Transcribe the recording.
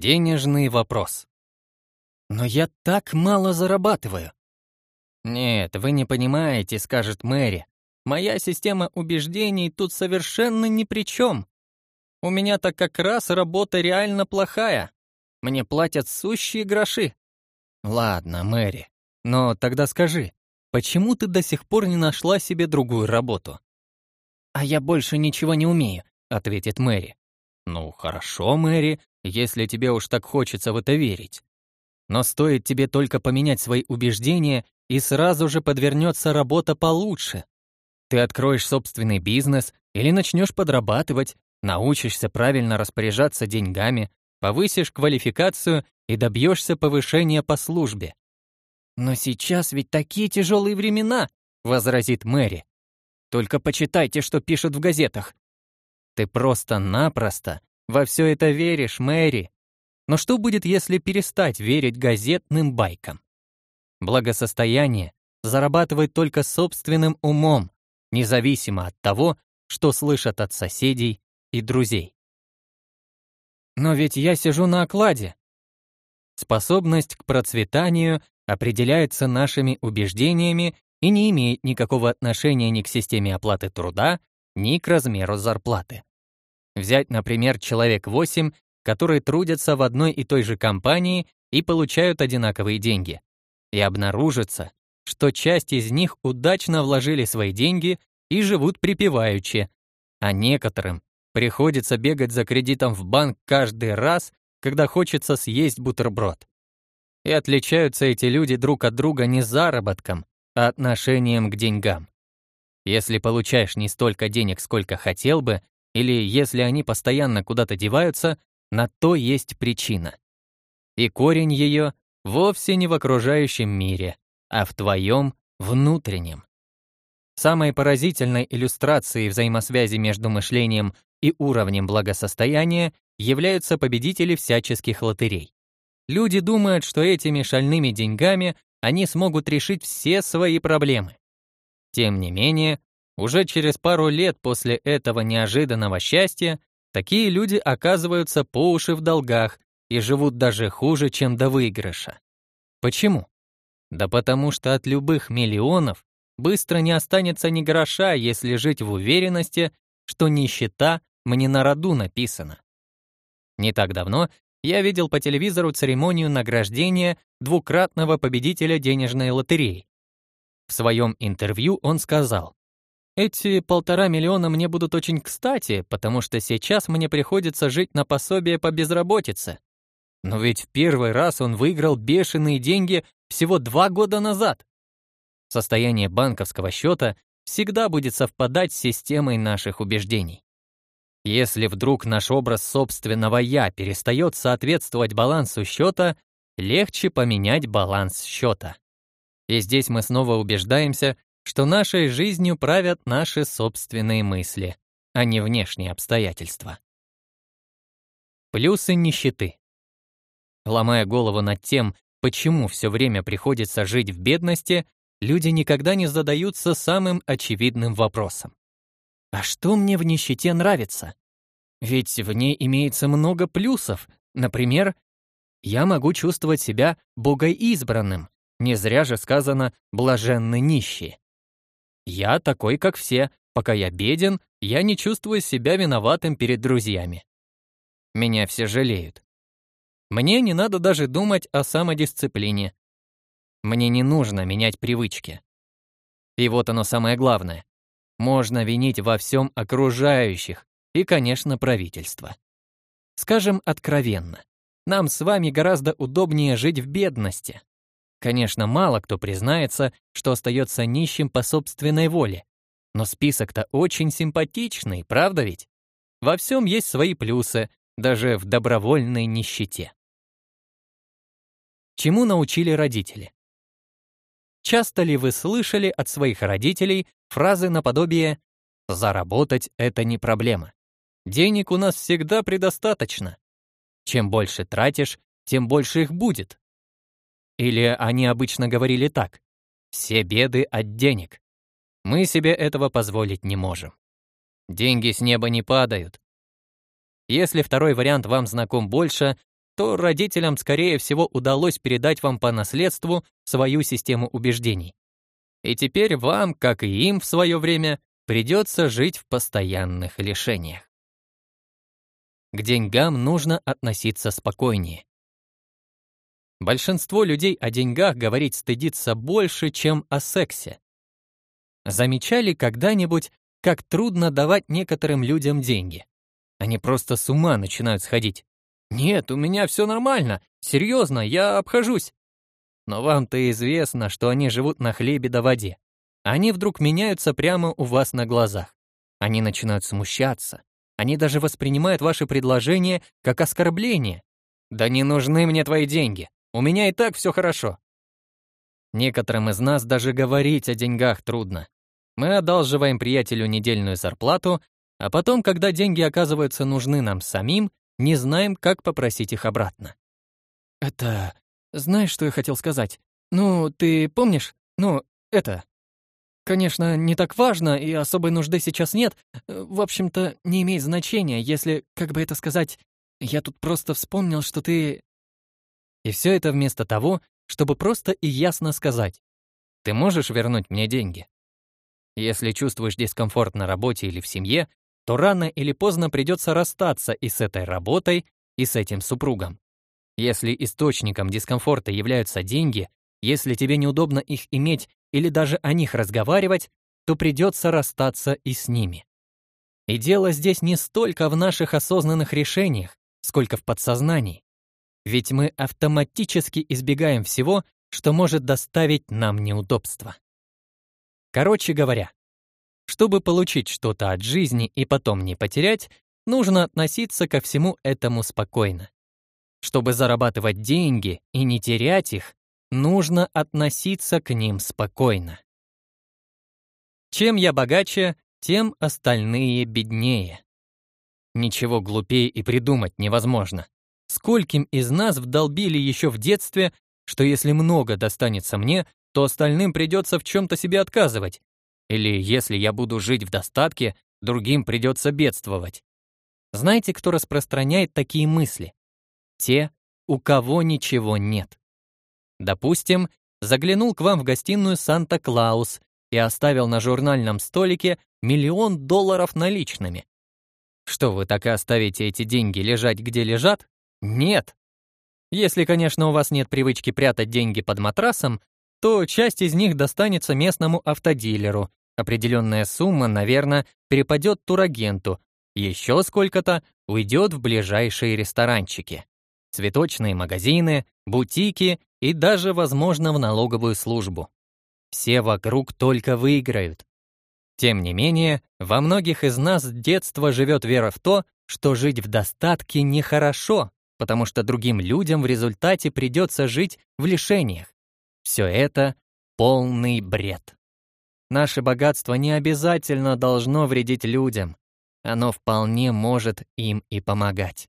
Денежный вопрос. Но я так мало зарабатываю. Нет, вы не понимаете, скажет Мэри. Моя система убеждений тут совершенно ни при чем. У меня-то как раз работа реально плохая. Мне платят сущие гроши. Ладно, Мэри, но тогда скажи, почему ты до сих пор не нашла себе другую работу? А я больше ничего не умею, ответит Мэри. Ну, хорошо, Мэри, если тебе уж так хочется в это верить. Но стоит тебе только поменять свои убеждения, и сразу же подвернется работа получше. Ты откроешь собственный бизнес или начнешь подрабатывать, научишься правильно распоряжаться деньгами, повысишь квалификацию и добьешься повышения по службе. «Но сейчас ведь такие тяжелые времена», — возразит Мэри. «Только почитайте, что пишут в газетах». «Ты просто-напросто во все это веришь, Мэри. Но что будет, если перестать верить газетным байкам? Благосостояние зарабатывает только собственным умом, независимо от того, что слышат от соседей и друзей. Но ведь я сижу на окладе. Способность к процветанию определяется нашими убеждениями и не имеет никакого отношения ни к системе оплаты труда, ни к размеру зарплаты. Взять, например, человек 8, которые трудятся в одной и той же компании и получают одинаковые деньги. И обнаружится, что часть из них удачно вложили свои деньги и живут припеваючи, а некоторым приходится бегать за кредитом в банк каждый раз, когда хочется съесть бутерброд. И отличаются эти люди друг от друга не заработком, а отношением к деньгам. Если получаешь не столько денег, сколько хотел бы, или если они постоянно куда-то деваются, на то есть причина. И корень ее вовсе не в окружающем мире, а в твоем внутреннем. Самой поразительной иллюстрацией взаимосвязи между мышлением и уровнем благосостояния являются победители всяческих лотерей. Люди думают, что этими шальными деньгами они смогут решить все свои проблемы. Тем не менее, уже через пару лет после этого неожиданного счастья такие люди оказываются по уши в долгах и живут даже хуже, чем до выигрыша. Почему? Да потому что от любых миллионов быстро не останется ни гроша, если жить в уверенности, что нищета мне на роду написана. Не так давно я видел по телевизору церемонию награждения двукратного победителя денежной лотереи. В своем интервью он сказал, эти полтора миллиона мне будут очень кстати, потому что сейчас мне приходится жить на пособие по безработице. Но ведь в первый раз он выиграл бешеные деньги всего два года назад. Состояние банковского счета всегда будет совпадать с системой наших убеждений. Если вдруг наш образ собственного «я» перестает соответствовать балансу счета, легче поменять баланс счета. И здесь мы снова убеждаемся, что нашей жизнью правят наши собственные мысли, а не внешние обстоятельства. Плюсы нищеты. Ломая голову над тем, почему все время приходится жить в бедности, люди никогда не задаются самым очевидным вопросом. А что мне в нищете нравится? Ведь в ней имеется много плюсов. Например, я могу чувствовать себя богоизбранным. Не зря же сказано «блаженны нищие». Я такой, как все. Пока я беден, я не чувствую себя виноватым перед друзьями. Меня все жалеют. Мне не надо даже думать о самодисциплине. Мне не нужно менять привычки. И вот оно самое главное. Можно винить во всем окружающих и, конечно, правительство. Скажем откровенно, нам с вами гораздо удобнее жить в бедности. Конечно, мало кто признается, что остается нищим по собственной воле. Но список-то очень симпатичный, правда ведь? Во всем есть свои плюсы, даже в добровольной нищете. Чему научили родители? Часто ли вы слышали от своих родителей фразы наподобие «заработать — это не проблема», «денег у нас всегда предостаточно», «чем больше тратишь, тем больше их будет», или они обычно говорили так: "Все беды от денег. Мы себе этого позволить не можем. Деньги с неба не падают". Если второй вариант вам знаком больше, что родителям, скорее всего, удалось передать вам по наследству свою систему убеждений. И теперь вам, как и им в свое время, придется жить в постоянных лишениях. К деньгам нужно относиться спокойнее. Большинство людей о деньгах говорить стыдится больше, чем о сексе. Замечали когда-нибудь, как трудно давать некоторым людям деньги? Они просто с ума начинают сходить. «Нет, у меня все нормально. Серьезно, я обхожусь». Но вам-то известно, что они живут на хлебе да воде. Они вдруг меняются прямо у вас на глазах. Они начинают смущаться. Они даже воспринимают ваши предложения как оскорбление. «Да не нужны мне твои деньги. У меня и так все хорошо». Некоторым из нас даже говорить о деньгах трудно. Мы одалживаем приятелю недельную зарплату, а потом, когда деньги оказываются нужны нам самим, не знаем, как попросить их обратно. «Это... Знаешь, что я хотел сказать? Ну, ты помнишь? Ну, это... Конечно, не так важно, и особой нужды сейчас нет. В общем-то, не имеет значения, если, как бы это сказать, я тут просто вспомнил, что ты... И все это вместо того, чтобы просто и ясно сказать. Ты можешь вернуть мне деньги? Если чувствуешь дискомфорт на работе или в семье, то рано или поздно придется расстаться и с этой работой, и с этим супругом. Если источником дискомфорта являются деньги, если тебе неудобно их иметь или даже о них разговаривать, то придется расстаться и с ними. И дело здесь не столько в наших осознанных решениях, сколько в подсознании. Ведь мы автоматически избегаем всего, что может доставить нам неудобства. Короче говоря, чтобы получить что-то от жизни и потом не потерять, нужно относиться ко всему этому спокойно. Чтобы зарабатывать деньги и не терять их, нужно относиться к ним спокойно. Чем я богаче, тем остальные беднее. Ничего глупее и придумать невозможно. Скольким из нас вдолбили еще в детстве, что если много достанется мне, то остальным придется в чем-то себе отказывать, или если я буду жить в достатке, другим придется бедствовать. Знаете, кто распространяет такие мысли? Те, у кого ничего нет. Допустим, заглянул к вам в гостиную Санта-Клаус и оставил на журнальном столике миллион долларов наличными. Что, вы так и оставите эти деньги лежать, где лежат? Нет. Если, конечно, у вас нет привычки прятать деньги под матрасом, то часть из них достанется местному автодилеру, Определенная сумма, наверное, перепадет турагенту, еще сколько-то уйдет в ближайшие ресторанчики, цветочные магазины, бутики и даже, возможно, в налоговую службу. Все вокруг только выиграют. Тем не менее, во многих из нас с детства живет вера в то, что жить в достатке нехорошо, потому что другим людям в результате придется жить в лишениях. Все это полный бред. Наше богатство не обязательно должно вредить людям. Оно вполне может им и помогать.